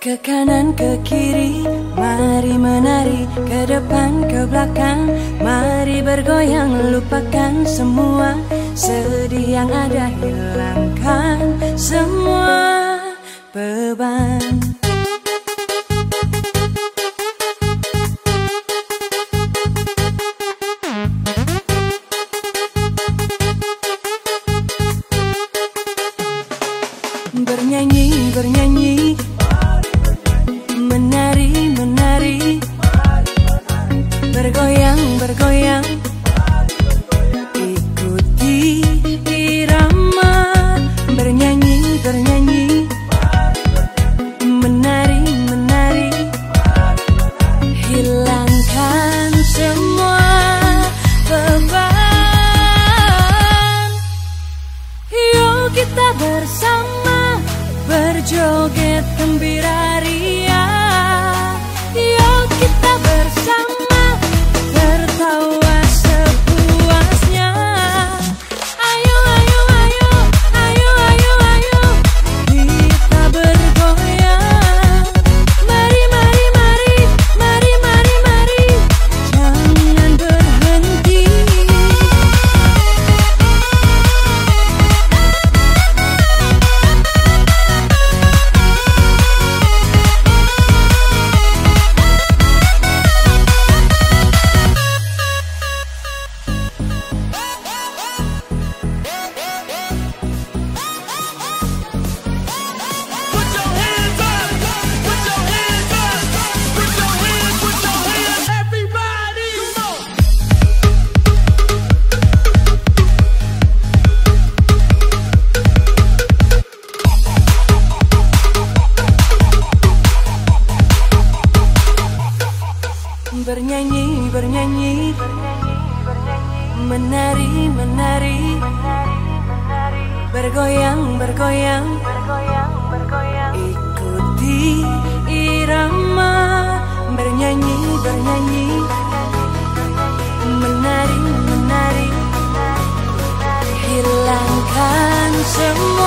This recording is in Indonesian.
Ke kanan ke kiri Mari menari. Ke depan ke belakang Mari bergoyang. Lupakan semua Sedih yang ada Hilangkan semua beban. Bernyanyi, bernyanyi joget gembira Bernyanyi, bernyanyi. Menari, menari. Bergoyang, bergoyang. Ikuti irama. Bernyanyi, bernyanyi. Menari, menari. Hilangkan semua